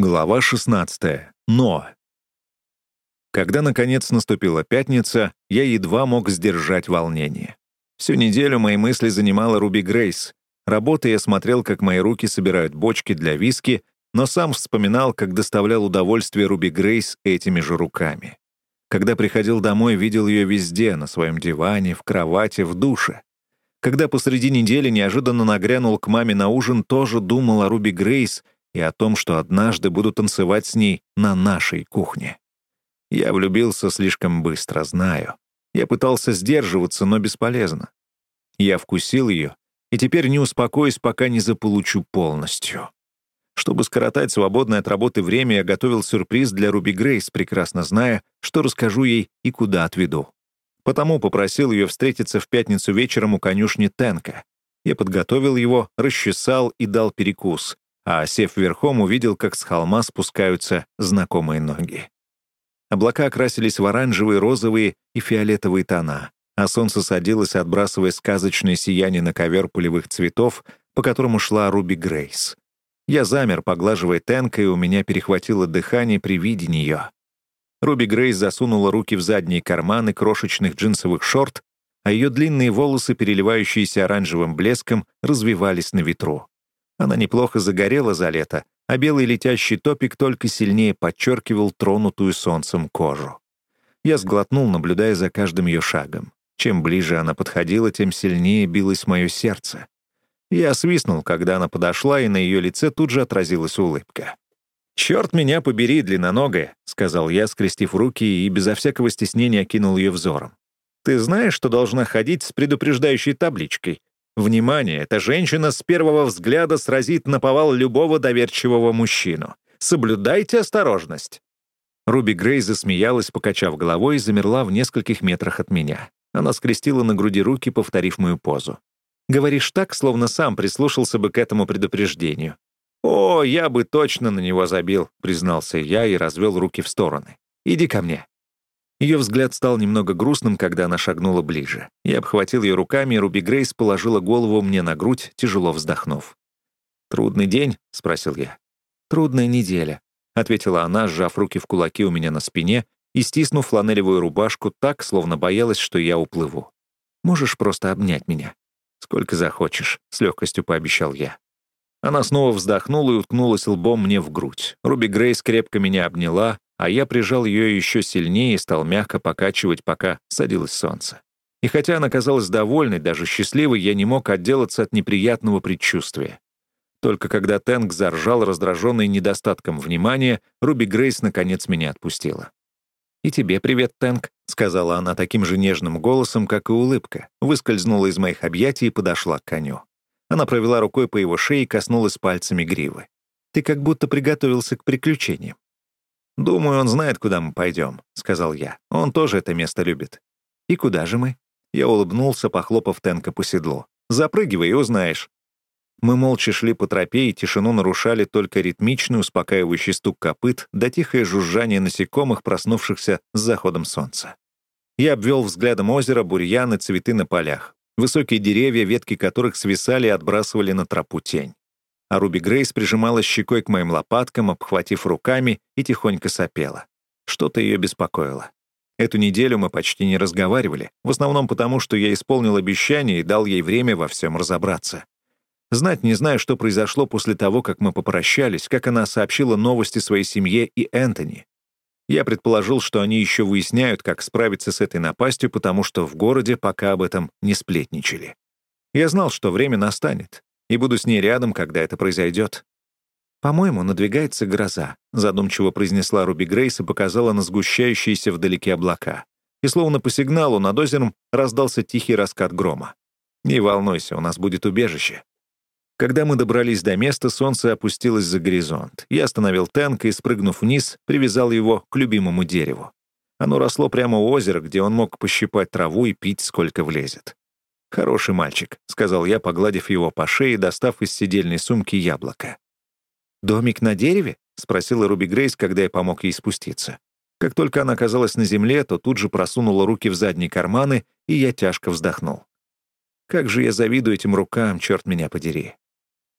Глава 16. Но. Когда, наконец, наступила пятница, я едва мог сдержать волнение. Всю неделю мои мысли занимала Руби Грейс. Работая, я смотрел, как мои руки собирают бочки для виски, но сам вспоминал, как доставлял удовольствие Руби Грейс этими же руками. Когда приходил домой, видел ее везде, на своем диване, в кровати, в душе. Когда посреди недели неожиданно нагрянул к маме на ужин, тоже думал о Руби Грейс — и о том, что однажды буду танцевать с ней на нашей кухне. Я влюбился слишком быстро, знаю. Я пытался сдерживаться, но бесполезно. Я вкусил ее, и теперь не успокоюсь, пока не заполучу полностью. Чтобы скоротать свободное от работы время, я готовил сюрприз для Руби Грейс, прекрасно зная, что расскажу ей и куда отведу. Потому попросил ее встретиться в пятницу вечером у конюшни Тенка. Я подготовил его, расчесал и дал перекус, а, сев верхом, увидел, как с холма спускаются знакомые ноги. Облака окрасились в оранжевые, розовые и фиолетовые тона, а солнце садилось, отбрасывая сказочное сияние на ковер полевых цветов, по которому шла Руби Грейс. Я замер, поглаживая Тенка, и у меня перехватило дыхание при виде нее. Руби Грейс засунула руки в задние карманы крошечных джинсовых шорт, а ее длинные волосы, переливающиеся оранжевым блеском, развивались на ветру. Она неплохо загорела за лето, а белый летящий топик только сильнее подчеркивал тронутую солнцем кожу. Я сглотнул, наблюдая за каждым ее шагом. Чем ближе она подходила, тем сильнее билось мое сердце. Я свистнул, когда она подошла, и на ее лице тут же отразилась улыбка. «Черт меня побери, длинноногая», — сказал я, скрестив руки и безо всякого стеснения окинул ее взором. «Ты знаешь, что должна ходить с предупреждающей табличкой? Внимание, эта женщина с первого взгляда сразит на повал любого доверчивого мужчину. Соблюдайте осторожность. Руби Грей засмеялась, покачав головой, и замерла в нескольких метрах от меня. Она скрестила на груди руки, повторив мою позу. «Говоришь так, словно сам прислушался бы к этому предупреждению». «О, я бы точно на него забил», — признался я и развел руки в стороны. «Иди ко мне». Ее взгляд стал немного грустным, когда она шагнула ближе. Я обхватил ее руками, и Руби Грейс положила голову мне на грудь, тяжело вздохнув. «Трудный день?» — спросил я. «Трудная неделя», — ответила она, сжав руки в кулаки у меня на спине и стиснув фланелевую рубашку так, словно боялась, что я уплыву. «Можешь просто обнять меня?» «Сколько захочешь», — с легкостью пообещал я. Она снова вздохнула и уткнулась лбом мне в грудь. Руби Грейс крепко меня обняла, а я прижал ее еще сильнее и стал мягко покачивать, пока садилось солнце. И хотя она казалась довольной, даже счастливой, я не мог отделаться от неприятного предчувствия. Только когда Тэнк заржал, раздраженный недостатком внимания, Руби Грейс наконец меня отпустила. «И тебе привет, Тэнк», — сказала она таким же нежным голосом, как и улыбка, выскользнула из моих объятий и подошла к коню. Она провела рукой по его шее и коснулась пальцами гривы. «Ты как будто приготовился к приключениям. «Думаю, он знает, куда мы пойдем», — сказал я. «Он тоже это место любит». «И куда же мы?» Я улыбнулся, похлопав Тенка по седлу. «Запрыгивай и узнаешь». Мы молча шли по тропе, и тишину нарушали только ритмичный, успокаивающий стук копыт да тихое жужжание насекомых, проснувшихся с заходом солнца. Я обвел взглядом озеро, бурьяны, цветы на полях. Высокие деревья, ветки которых свисали и отбрасывали на тропу тень а Руби Грейс прижималась щекой к моим лопаткам, обхватив руками, и тихонько сопела. Что-то ее беспокоило. Эту неделю мы почти не разговаривали, в основном потому, что я исполнил обещание и дал ей время во всем разобраться. Знать не знаю, что произошло после того, как мы попрощались, как она сообщила новости своей семье и Энтони. Я предположил, что они еще выясняют, как справиться с этой напастью, потому что в городе пока об этом не сплетничали. Я знал, что время настанет и буду с ней рядом, когда это произойдет. «По-моему, надвигается гроза», — задумчиво произнесла Руби Грейс и показала на сгущающиеся вдалеке облака. И словно по сигналу над озером раздался тихий раскат грома. «Не волнуйся, у нас будет убежище». Когда мы добрались до места, солнце опустилось за горизонт. Я остановил Тенка и, спрыгнув вниз, привязал его к любимому дереву. Оно росло прямо у озера, где он мог пощипать траву и пить, сколько влезет. «Хороший мальчик», — сказал я, погладив его по шее, достав из сидельной сумки яблоко. «Домик на дереве?» — спросила Руби Грейс, когда я помог ей спуститься. Как только она оказалась на земле, то тут же просунула руки в задние карманы, и я тяжко вздохнул. «Как же я завидую этим рукам, черт меня подери!»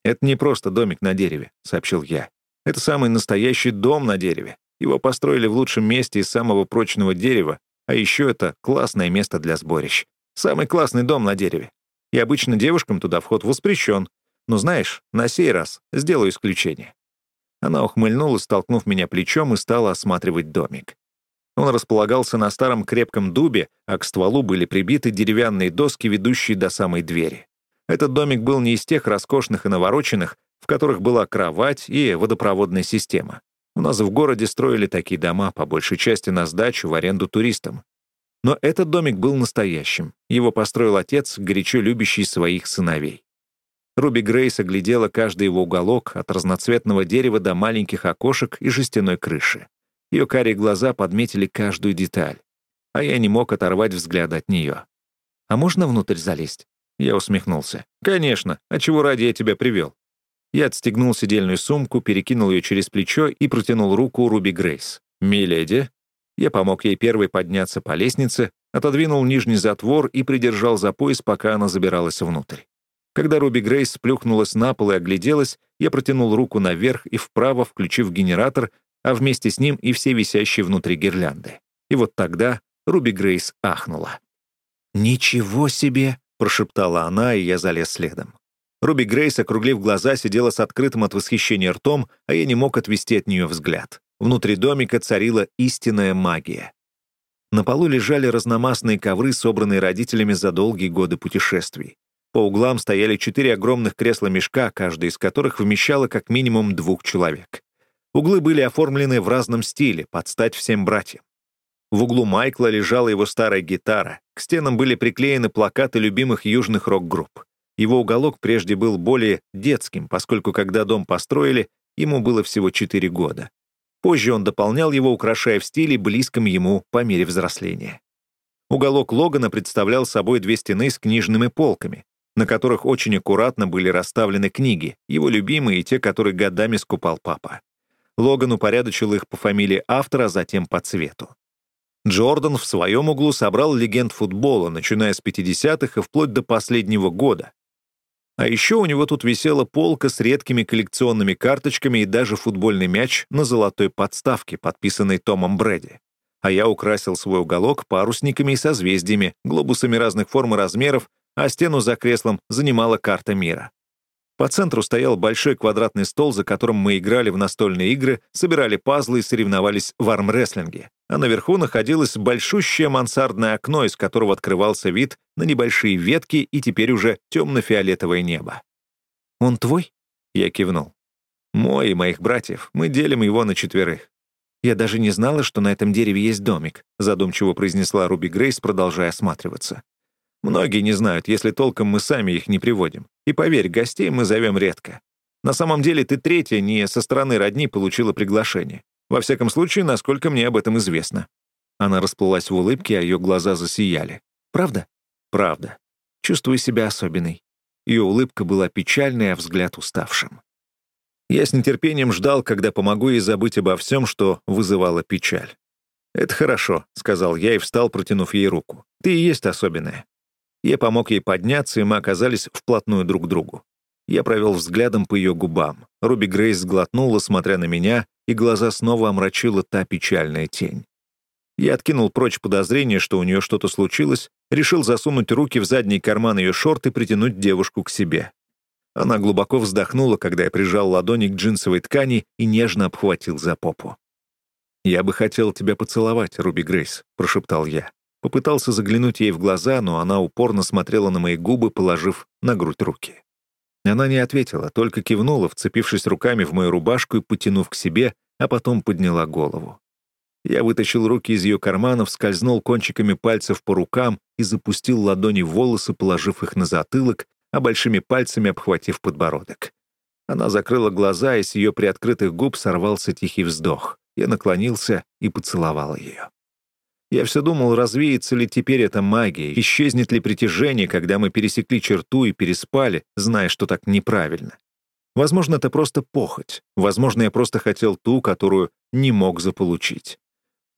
«Это не просто домик на дереве», — сообщил я. Это самый настоящий дом на дереве. Его построили в лучшем месте из самого прочного дерева, а еще это классное место для сборищ. Самый классный дом на дереве. И обычно девушкам туда вход воспрещен. Но знаешь, на сей раз сделаю исключение. Она ухмыльнулась, столкнув меня плечом, и стала осматривать домик. Он располагался на старом крепком дубе, а к стволу были прибиты деревянные доски, ведущие до самой двери. Этот домик был не из тех роскошных и навороченных, в которых была кровать и водопроводная система. У нас в городе строили такие дома, по большей части на сдачу, в аренду туристам. Но этот домик был настоящим. Его построил отец, горячо любящий своих сыновей. Руби Грейс оглядела каждый его уголок, от разноцветного дерева до маленьких окошек и жестяной крыши. Ее карие глаза подметили каждую деталь. А я не мог оторвать взгляд от нее. «А можно внутрь залезть?» Я усмехнулся. «Конечно. А чего ради я тебя привел?» Я отстегнул сидельную сумку, перекинул ее через плечо и протянул руку Руби Грейс. «Миледи?» Я помог ей первой подняться по лестнице, отодвинул нижний затвор и придержал за пояс, пока она забиралась внутрь. Когда Руби Грейс сплюхнулась на пол и огляделась, я протянул руку наверх и вправо, включив генератор, а вместе с ним и все висящие внутри гирлянды. И вот тогда Руби Грейс ахнула. «Ничего себе!» — прошептала она, и я залез следом. Руби Грейс, округлив глаза, сидела с открытым от восхищения ртом, а я не мог отвести от нее взгляд. Внутри домика царила истинная магия. На полу лежали разномастные ковры, собранные родителями за долгие годы путешествий. По углам стояли четыре огромных кресла-мешка, каждое из которых вмещало как минимум двух человек. Углы были оформлены в разном стиле, под стать всем братьям. В углу Майкла лежала его старая гитара, к стенам были приклеены плакаты любимых южных рок-групп. Его уголок прежде был более детским, поскольку когда дом построили, ему было всего 4 года. Позже он дополнял его, украшая в стиле, близком ему по мере взросления. Уголок Логана представлял собой две стены с книжными полками, на которых очень аккуратно были расставлены книги, его любимые и те, которые годами скупал папа. Логан упорядочил их по фамилии автора, а затем по цвету. Джордан в своем углу собрал легенд футбола, начиная с 50-х и вплоть до последнего года, а еще у него тут висела полка с редкими коллекционными карточками и даже футбольный мяч на золотой подставке, подписанный Томом Брэди. А я украсил свой уголок парусниками и созвездиями, глобусами разных форм и размеров, а стену за креслом занимала карта мира. По центру стоял большой квадратный стол, за которым мы играли в настольные игры, собирали пазлы и соревновались в армрестлинге. А наверху находилось большущее мансардное окно, из которого открывался вид на небольшие ветки и теперь уже темно-фиолетовое небо. «Он твой?» — я кивнул. «Мой и моих братьев. Мы делим его на четверых». «Я даже не знала, что на этом дереве есть домик», — задумчиво произнесла Руби Грейс, продолжая осматриваться. Многие не знают, если толком мы сами их не приводим. И поверь, гостей мы зовем редко. На самом деле ты третья не со стороны родни получила приглашение. Во всяком случае, насколько мне об этом известно». Она расплылась в улыбке, а ее глаза засияли. «Правда?» «Правда. Чувствую себя особенной». Ее улыбка была печальной, а взгляд уставшим. Я с нетерпением ждал, когда помогу ей забыть обо всем, что вызывало печаль. «Это хорошо», — сказал я и встал, протянув ей руку. «Ты и есть особенная. Я помог ей подняться, и мы оказались вплотную друг к другу. Я провел взглядом по ее губам. Руби Грейс сглотнула, смотря на меня, и глаза снова омрачила та печальная тень. Я откинул прочь подозрение, что у нее что-то случилось, решил засунуть руки в задний карман ее шорт и притянуть девушку к себе. Она глубоко вздохнула, когда я прижал ладони к джинсовой ткани и нежно обхватил за попу. «Я бы хотел тебя поцеловать, Руби Грейс», — прошептал я. Попытался заглянуть ей в глаза, но она упорно смотрела на мои губы, положив на грудь руки. Она не ответила, только кивнула, вцепившись руками в мою рубашку и потянув к себе, а потом подняла голову. Я вытащил руки из ее карманов, скользнул кончиками пальцев по рукам и запустил ладони в волосы, положив их на затылок, а большими пальцами обхватив подбородок. Она закрыла глаза, и с ее приоткрытых губ сорвался тихий вздох. Я наклонился и поцеловал ее. Я все думал, развеется ли теперь эта магия, исчезнет ли притяжение, когда мы пересекли черту и переспали, зная, что так неправильно. Возможно, это просто похоть. Возможно, я просто хотел ту, которую не мог заполучить.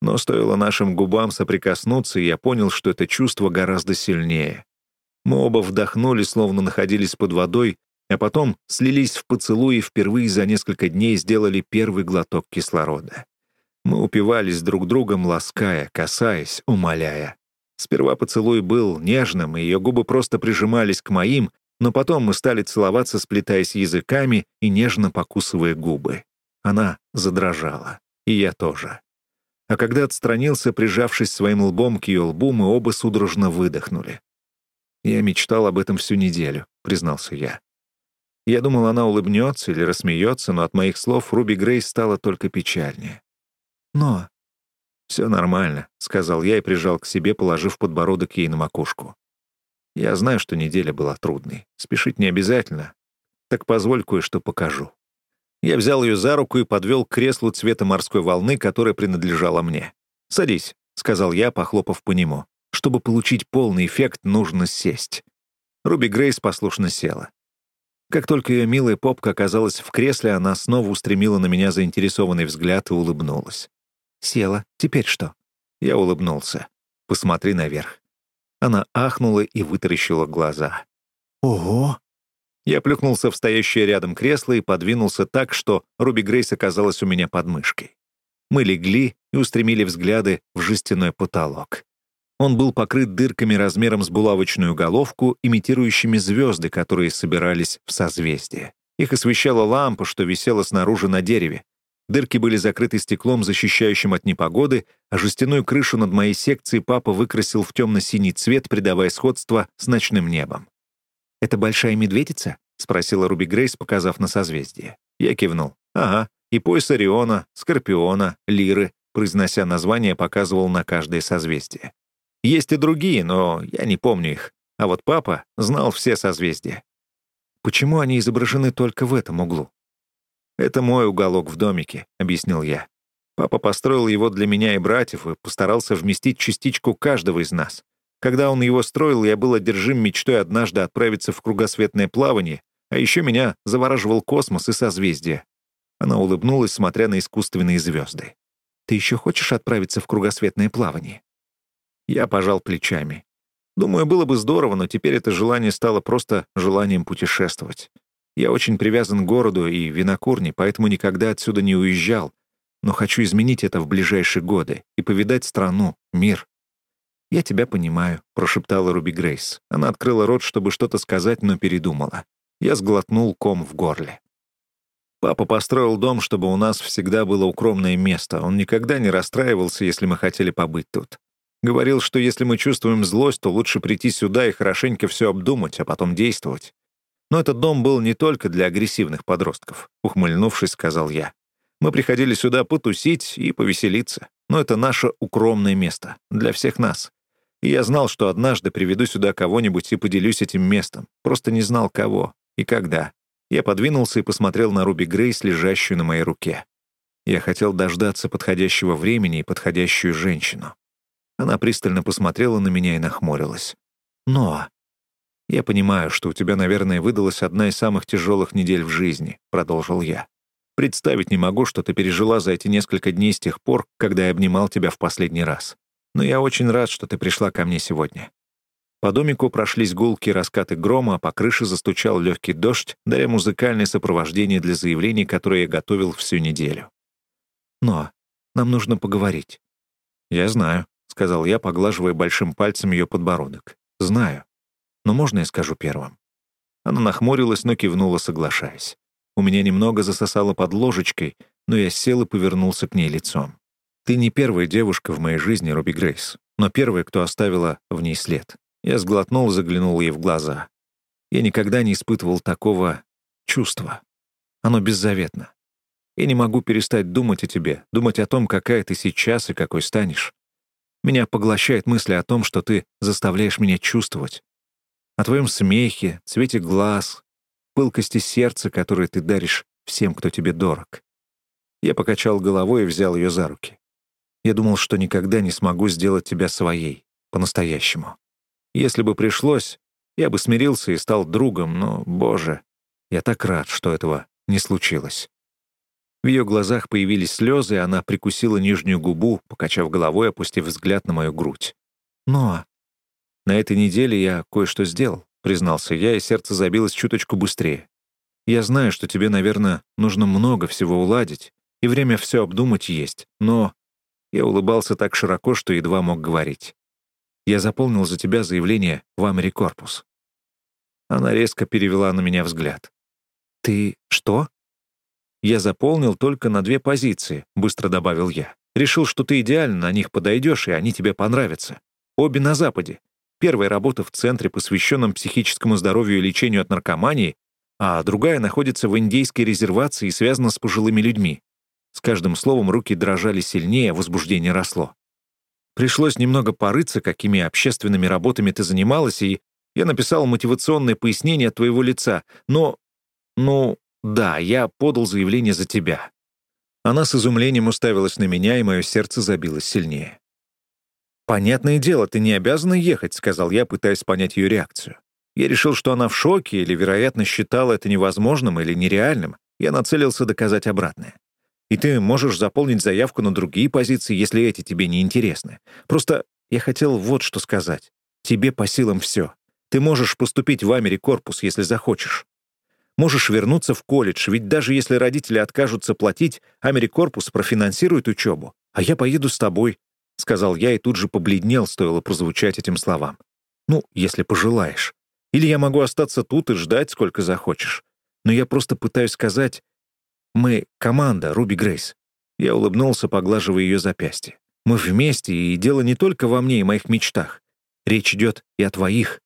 Но стоило нашим губам соприкоснуться, и я понял, что это чувство гораздо сильнее. Мы оба вдохнули, словно находились под водой, а потом слились в поцелуи и впервые за несколько дней сделали первый глоток кислорода. Мы упивались друг другом, лаская, касаясь, умоляя. Сперва поцелуй был нежным, и ее губы просто прижимались к моим, но потом мы стали целоваться, сплетаясь языками и нежно покусывая губы. Она задрожала. И я тоже. А когда отстранился, прижавшись своим лбом к ее лбу, мы оба судорожно выдохнули. «Я мечтал об этом всю неделю», — признался я. Я думал, она улыбнется или рассмеется, но от моих слов Руби Грей стало только печальнее. «Но...» «Все нормально», — сказал я и прижал к себе, положив подбородок ей на макушку. «Я знаю, что неделя была трудной. Спешить не обязательно. Так позволь кое-что покажу». Я взял ее за руку и подвел к креслу цвета морской волны, которая принадлежала мне. «Садись», — сказал я, похлопав по нему. «Чтобы получить полный эффект, нужно сесть». Руби Грейс послушно села. Как только ее милая попка оказалась в кресле, она снова устремила на меня заинтересованный взгляд и улыбнулась. «Села. Теперь что?» Я улыбнулся. «Посмотри наверх». Она ахнула и вытаращила глаза. «Ого!» Я плюхнулся в стоящее рядом кресло и подвинулся так, что Руби Грейс оказалась у меня под мышкой. Мы легли и устремили взгляды в жестяной потолок. Он был покрыт дырками размером с булавочную головку, имитирующими звезды, которые собирались в созвездие. Их освещала лампа, что висела снаружи на дереве. Дырки были закрыты стеклом, защищающим от непогоды, а жестяную крышу над моей секцией папа выкрасил в темно-синий цвет, придавая сходство с ночным небом. «Это большая медведица?» — спросила Руби Грейс, показав на созвездие. Я кивнул. «Ага, и пояс Ориона, Скорпиона, Лиры», произнося название, показывал на каждое созвездие. Есть и другие, но я не помню их. А вот папа знал все созвездия. Почему они изображены только в этом углу? «Это мой уголок в домике», — объяснил я. Папа построил его для меня и братьев и постарался вместить частичку каждого из нас. Когда он его строил, я был одержим мечтой однажды отправиться в кругосветное плавание, а еще меня завораживал космос и созвездия. Она улыбнулась, смотря на искусственные звезды. «Ты еще хочешь отправиться в кругосветное плавание?» Я пожал плечами. Думаю, было бы здорово, но теперь это желание стало просто желанием путешествовать. Я очень привязан к городу и винокурне, поэтому никогда отсюда не уезжал, но хочу изменить это в ближайшие годы и повидать страну, мир. «Я тебя понимаю», — прошептала Руби Грейс. Она открыла рот, чтобы что-то сказать, но передумала. Я сглотнул ком в горле. Папа построил дом, чтобы у нас всегда было укромное место. Он никогда не расстраивался, если мы хотели побыть тут. Говорил, что если мы чувствуем злость, то лучше прийти сюда и хорошенько все обдумать, а потом действовать. Но этот дом был не только для агрессивных подростков, ухмыльнувшись, сказал я. Мы приходили сюда потусить и повеселиться. Но это наше укромное место. Для всех нас. И я знал, что однажды приведу сюда кого-нибудь и поделюсь этим местом. Просто не знал, кого и когда. Я подвинулся и посмотрел на Руби Грейс, лежащую на моей руке. Я хотел дождаться подходящего времени и подходящую женщину. Она пристально посмотрела на меня и нахмурилась. «Но...» «Я понимаю, что у тебя, наверное, выдалась одна из самых тяжелых недель в жизни», — продолжил я. «Представить не могу, что ты пережила за эти несколько дней с тех пор, когда я обнимал тебя в последний раз но я очень рад, что ты пришла ко мне сегодня». По домику прошлись гулки раскаты грома, а по крыше застучал легкий дождь, даря музыкальное сопровождение для заявлений, которые я готовил всю неделю. «Но нам нужно поговорить». «Я знаю», — сказал я, поглаживая большим пальцем ее подбородок. «Знаю. Но можно я скажу первым?» Она нахмурилась, но кивнула, соглашаясь. У меня немного засосало под ложечкой, но я сел и повернулся к ней лицом. Ты не первая девушка в моей жизни, Руби Грейс, но первая, кто оставила в ней след. Я сглотнул и заглянул ей в глаза. Я никогда не испытывал такого чувства. Оно беззаветно. Я не могу перестать думать о тебе, думать о том, какая ты сейчас и какой станешь. Меня поглощает мысль о том, что ты заставляешь меня чувствовать. О твоем смехе, цвете глаз, пылкости сердца, которое ты даришь всем, кто тебе дорог. Я покачал головой и взял ее за руки. Я думал, что никогда не смогу сделать тебя своей, по-настоящему. Если бы пришлось, я бы смирился и стал другом, но, боже, я так рад, что этого не случилось. В ее глазах появились слезы, и она прикусила нижнюю губу, покачав головой, опустив взгляд на мою грудь. «Но на этой неделе я кое-что сделал», — признался я, и сердце забилось чуточку быстрее. Я знаю, что тебе, наверное, нужно много всего уладить, и время все обдумать есть, но...» Я улыбался так широко, что едва мог говорить. «Я заполнил за тебя заявление в Америкорпус». Она резко перевела на меня взгляд. «Ты что?» «Я заполнил только на две позиции», — быстро добавил я. «Решил, что ты идеально на них подойдешь, и они тебе понравятся. Обе на Западе. Первая работа в центре, посвященном психическому здоровью и лечению от наркомании, а другая находится в индейской резервации и связана с пожилыми людьми. С каждым словом руки дрожали сильнее, возбуждение росло. Пришлось немного порыться, какими общественными работами ты занималась, и я написал мотивационное пояснение от твоего лица, но... Ну, да, я подал заявление за тебя». Она с изумлением уставилась на меня, и мое сердце забилось сильнее. «Понятное дело, ты не обязана ехать», — сказал я, пытаясь понять ее реакцию. Я решил, что она в шоке или, вероятно, считала это невозможным или нереальным. Я нацелился доказать обратное. И ты можешь заполнить заявку на другие позиции, если эти тебе не интересны. Просто я хотел вот что сказать. Тебе по силам все. Ты можешь поступить в Америкорпус, если захочешь. Можешь вернуться в колледж, ведь даже если родители откажутся платить, Америкорпус профинансирует учебу. А я поеду с тобой, — сказал я и тут же побледнел, стоило прозвучать этим словам. Ну, если пожелаешь. Или я могу остаться тут и ждать, сколько захочешь. Но я просто пытаюсь сказать, мы — команда, Руби Грейс. Я улыбнулся, поглаживая ее запястье. Мы вместе, и дело не только во мне и моих мечтах. Речь идет и о твоих.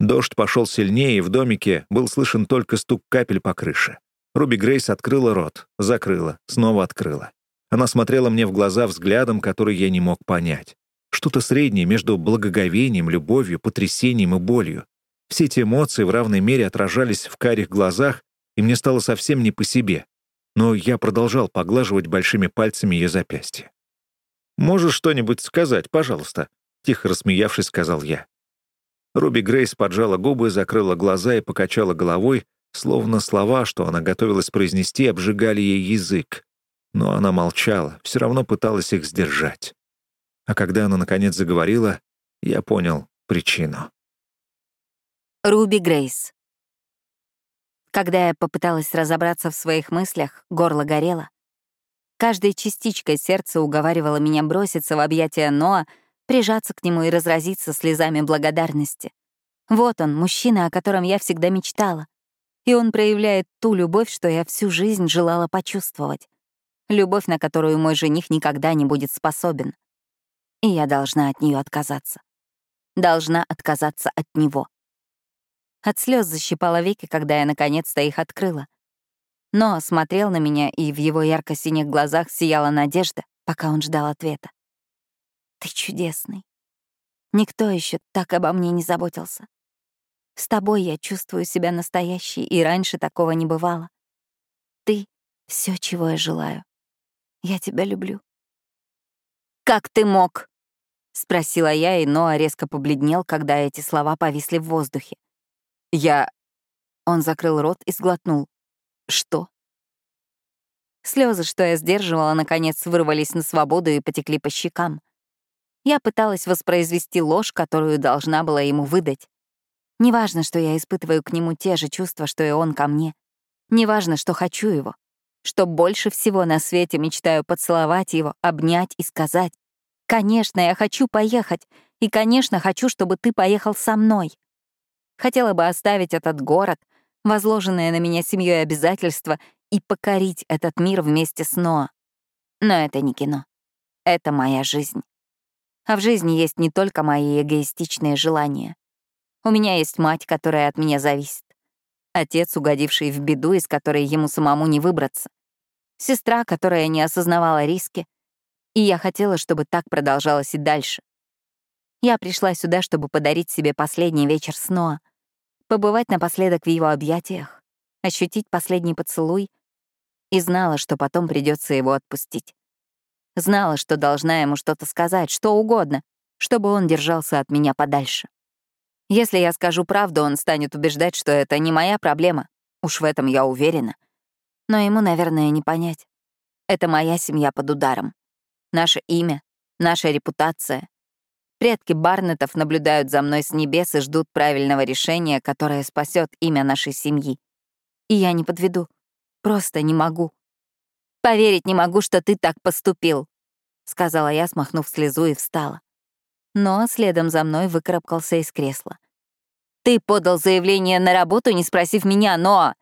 Дождь пошел сильнее, и в домике был слышен только стук капель по крыше. Руби Грейс открыла рот, закрыла, снова открыла. Она смотрела мне в глаза взглядом, который я не мог понять. Что-то среднее между благоговением, любовью, потрясением и болью. Все эти эмоции в равной мере отражались в карих глазах, и мне стало совсем не по себе. Но я продолжал поглаживать большими пальцами ее запястье. «Можешь что-нибудь сказать, пожалуйста?» — тихо рассмеявшись, сказал я. Руби Грейс поджала губы, закрыла глаза и покачала головой, словно слова, что она готовилась произнести, обжигали ей язык. Но она молчала, все равно пыталась их сдержать. А когда она, наконец, заговорила, я понял причину. Руби Грейс когда я попыталась разобраться в своих мыслях, горло горело. Каждой частичкой сердца уговаривала меня броситься в объятия Ноа, прижаться к нему и разразиться слезами благодарности. Вот он, мужчина, о котором я всегда мечтала. И он проявляет ту любовь, что я всю жизнь желала почувствовать. Любовь, на которую мой жених никогда не будет способен. И я должна от нее отказаться. Должна отказаться от него. От слез защипала веки, когда я наконец-то их открыла. Но смотрел на меня, и в его ярко-синих глазах сияла надежда, пока он ждал ответа. «Ты чудесный. Никто еще так обо мне не заботился. С тобой я чувствую себя настоящей, и раньше такого не бывало. Ты — все, чего я желаю. Я тебя люблю». «Как ты мог?» — спросила я, и Ноа резко побледнел, когда эти слова повисли в воздухе. Я... Он закрыл рот и сглотнул. Что? Слезы, что я сдерживала, наконец вырвались на свободу и потекли по щекам. Я пыталась воспроизвести ложь, которую должна была ему выдать. Неважно, что я испытываю к нему те же чувства, что и он ко мне. Неважно, что хочу его. Что больше всего на свете мечтаю поцеловать его, обнять и сказать. «Конечно, я хочу поехать. И, конечно, хочу, чтобы ты поехал со мной». Хотела бы оставить этот город, возложенное на меня семьей обязательства, и покорить этот мир вместе с Ноа. Но это не кино. Это моя жизнь. А в жизни есть не только мои эгоистичные желания. У меня есть мать, которая от меня зависит. Отец, угодивший в беду, из которой ему самому не выбраться. Сестра, которая не осознавала риски. И я хотела, чтобы так продолжалось и дальше. Я пришла сюда, чтобы подарить себе последний вечер с Ноа, побывать напоследок в его объятиях, ощутить последний поцелуй и знала, что потом придется его отпустить. Знала, что должна ему что-то сказать, что угодно, чтобы он держался от меня подальше. Если я скажу правду, он станет убеждать, что это не моя проблема. Уж в этом я уверена. Но ему, наверное, не понять. Это моя семья под ударом. Наше имя, наша репутация, Предки Барнетов наблюдают за мной с небес и ждут правильного решения, которое спасет имя нашей семьи. И я не подведу. Просто не могу. Поверить не могу, что ты так поступил, сказала я, смахнув слезу и встала. Но следом за мной выкарабкался из кресла. Ты подал заявление на работу, не спросив меня, но...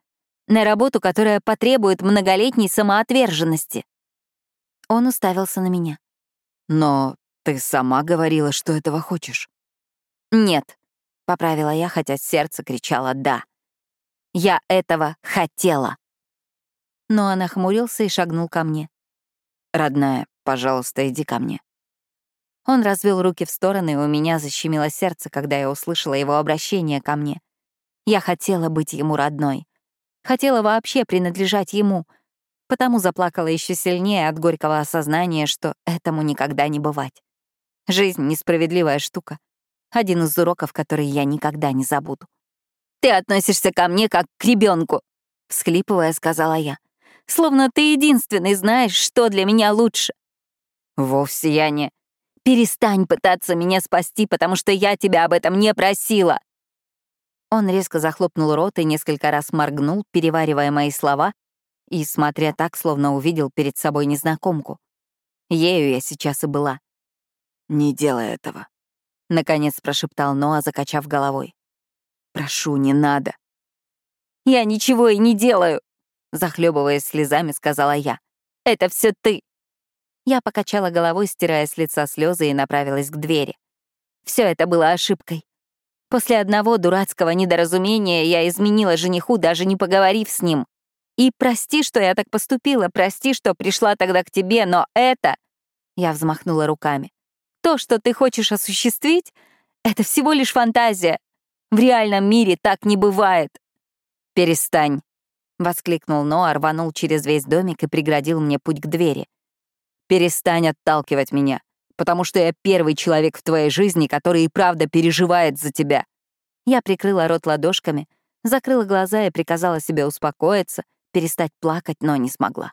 На работу, которая потребует многолетней самоотверженности. Он уставился на меня. Но ты сама говорила, что этого хочешь. Нет, — поправила я, хотя сердце кричало «да». Я этого хотела. Но она хмурился и шагнул ко мне. «Родная, пожалуйста, иди ко мне». Он развел руки в стороны, и у меня защемило сердце, когда я услышала его обращение ко мне. Я хотела быть ему родной. Хотела вообще принадлежать ему, потому заплакала еще сильнее от горького осознания, что этому никогда не бывать. Жизнь — несправедливая штука. Один из уроков, который я никогда не забуду. «Ты относишься ко мне как к ребенку, всхлипывая, сказала я. «Словно ты единственный знаешь, что для меня лучше». «Вовсе я не...» «Перестань пытаться меня спасти, потому что я тебя об этом не просила». Он резко захлопнул рот и несколько раз моргнул, переваривая мои слова и смотря так, словно увидел перед собой незнакомку. Ею я сейчас и была. «Не делай этого», — наконец прошептал Ноа, закачав головой. «Прошу, не надо». «Я ничего и не делаю», — захлебываясь слезами, сказала я. «Это все ты». Я покачала головой, стирая с лица слезы, и направилась к двери. Все это было ошибкой. После одного дурацкого недоразумения я изменила жениху, даже не поговорив с ним. И прости, что я так поступила, прости, что пришла тогда к тебе, но это...» Я взмахнула руками. То, что ты хочешь осуществить, это всего лишь фантазия. В реальном мире так не бывает. Перестань, воскликнул Ноа, рванул через весь домик и преградил мне путь к двери. Перестань отталкивать меня, потому что я первый человек в твоей жизни, который и правда переживает за тебя. Я прикрыла рот ладошками, закрыла глаза и приказала себе успокоиться, перестать плакать, но не смогла.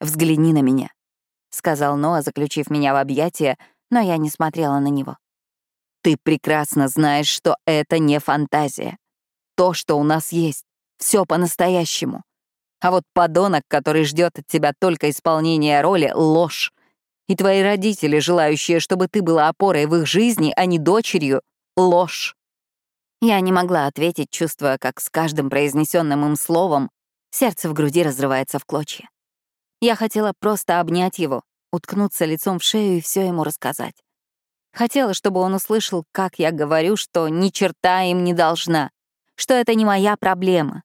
«Взгляни на меня», — сказал Ноа, заключив меня в объятия, но я не смотрела на него. «Ты прекрасно знаешь, что это не фантазия. То, что у нас есть, все по-настоящему. А вот подонок, который ждет от тебя только исполнения роли, — ложь. И твои родители, желающие, чтобы ты была опорой в их жизни, а не дочерью, — ложь. Я не могла ответить, чувствуя, как с каждым произнесенным им словом сердце в груди разрывается в клочья. Я хотела просто обнять его, уткнуться лицом в шею и все ему рассказать. Хотела, чтобы он услышал, как я говорю, что ни черта им не должна, что это не моя проблема.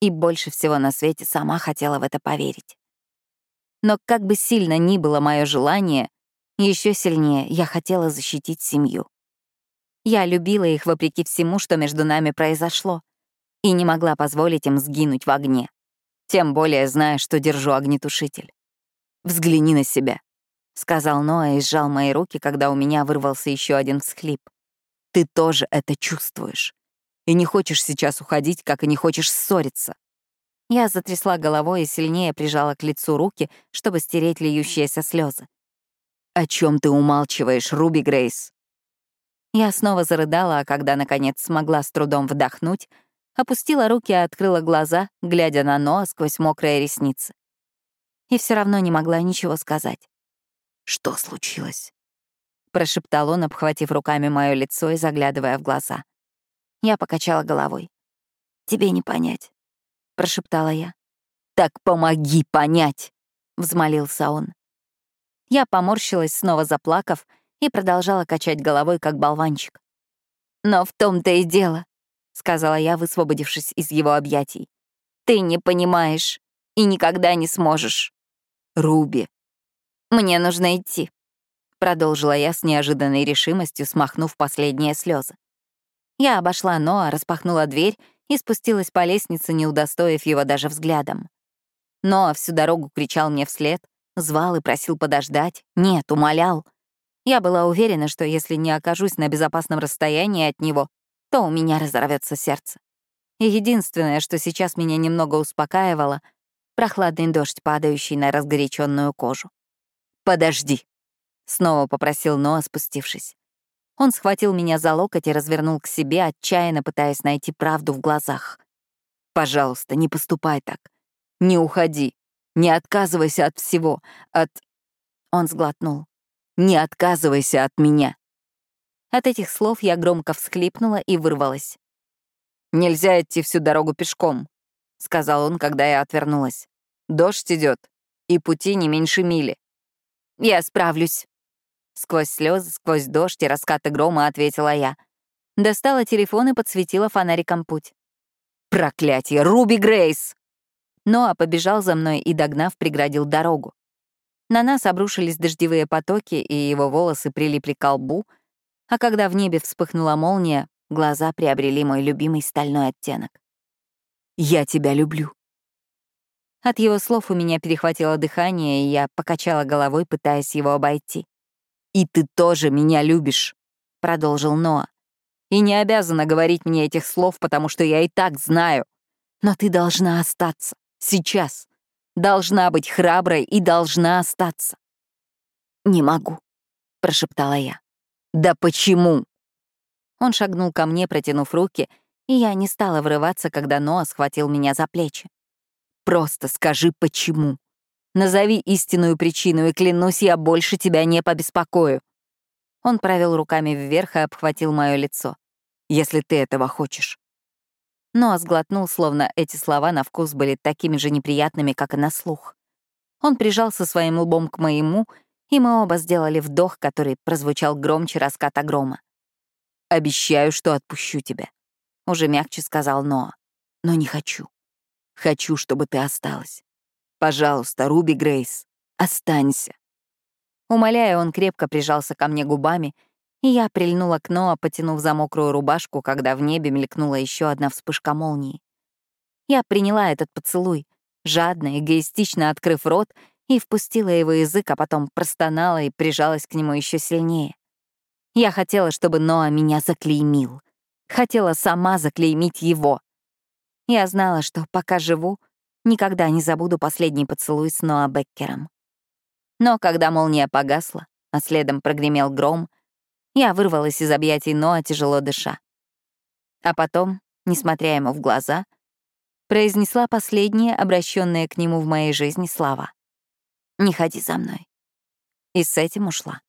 И больше всего на свете сама хотела в это поверить. Но как бы сильно ни было мое желание, еще сильнее я хотела защитить семью. Я любила их вопреки всему, что между нами произошло, и не могла позволить им сгинуть в огне. Тем более зная, что держу огнетушитель. Взгляни на себя. — сказал Ноа и сжал мои руки, когда у меня вырвался еще один всхлип. «Ты тоже это чувствуешь. И не хочешь сейчас уходить, как и не хочешь ссориться». Я затрясла головой и сильнее прижала к лицу руки, чтобы стереть льющиеся слезы. «О чем ты умалчиваешь, Руби Грейс?» Я снова зарыдала, а когда, наконец, смогла с трудом вдохнуть, опустила руки и открыла глаза, глядя на Ноа сквозь мокрые ресницы. И все равно не могла ничего сказать. Что случилось? Прошептал он, обхватив руками мое лицо и заглядывая в глаза. Я покачала головой. «Тебе не понять», — прошептала я. «Так помоги понять!» — взмолился он. Я поморщилась, снова заплакав, и продолжала качать головой, как болванчик. «Но в том-то и дело», — сказала я, высвободившись из его объятий. «Ты не понимаешь и никогда не сможешь». «Руби, «Мне нужно идти», — продолжила я с неожиданной решимостью, смахнув последние слезы. Я обошла Ноа, распахнула дверь и спустилась по лестнице, не удостоив его даже взглядом. Ноа всю дорогу кричал мне вслед, звал и просил подождать. Нет, умолял. Я была уверена, что если не окажусь на безопасном расстоянии от него, то у меня разорвется сердце. И единственное, что сейчас меня немного успокаивало — прохладный дождь, падающий на разгоряченную кожу. «Подожди», — снова попросил Ноа, спустившись. Он схватил меня за локоть и развернул к себе, отчаянно пытаясь найти правду в глазах. Пожалуйста, не поступай так. Не уходи. Не отказывайся от всего. От...» Он сглотнул. «Не отказывайся от меня». От этих слов я громко всхлипнула и вырвалась. «Нельзя идти всю дорогу пешком», — сказал он, когда я отвернулась. «Дождь идет, и пути не меньше мили». «Я справлюсь». Сквозь слезы, сквозь дождь и раскаты грома ответила я. Достала телефон и подсветила фонариком путь. «Проклятие! Руби Грейс!» Ноа побежал за мной и, догнав, преградил дорогу. На нас обрушились дождевые потоки, и его волосы прилипли к лбу, а когда в небе вспыхнула молния, глаза приобрели мой любимый стальной оттенок. «Я тебя люблю». От его слов у меня перехватило дыхание, и я покачала головой, пытаясь его обойти. «И ты тоже меня любишь», — продолжил Ноа. «И не обязана говорить мне этих слов, потому что я и так знаю. Но ты должна остаться. Сейчас. Должна быть храброй и должна остаться». «Не могу», — прошептала я. «Да почему?» Он шагнул ко мне, протянув руки, и я не стала врываться, когда Ноа схватил меня за плечи. «Просто скажи, почему?» Назови истинную причину, и клянусь, я больше тебя не побеспокою». Он провел руками вверх и обхватил мое лицо. «Если ты этого хочешь». Но сглотнул, словно эти слова на вкус были такими же неприятными, как и на слух. Он прижался своим лбом к моему, и мы оба сделали вдох, который прозвучал громче раската грома. «Обещаю, что отпущу тебя», — уже мягче сказал Ноа. «Но не хочу. Хочу, чтобы ты осталась. Пожалуйста, Руби Грейс, останься. Умоляя, он крепко прижался ко мне губами, и я прильнула к Ноа, потянув за мокрую рубашку, когда в небе мелькнула еще одна вспышка молнии. Я приняла этот поцелуй, жадно, эгоистично открыв рот, и впустила его язык, а потом простонала и прижалась к нему еще сильнее. Я хотела, чтобы Ноа меня заклеймил. Хотела сама заклеймить его. Я знала, что пока живу, Никогда не забуду последний поцелуй с Ноа Беккером. Но когда молния погасла, а следом прогремел гром, я вырвалась из объятий Ноа, тяжело дыша. А потом, несмотря ему в глаза, произнесла последние, обращенные к нему в моей жизни слова. «Не ходи за мной». И с этим ушла.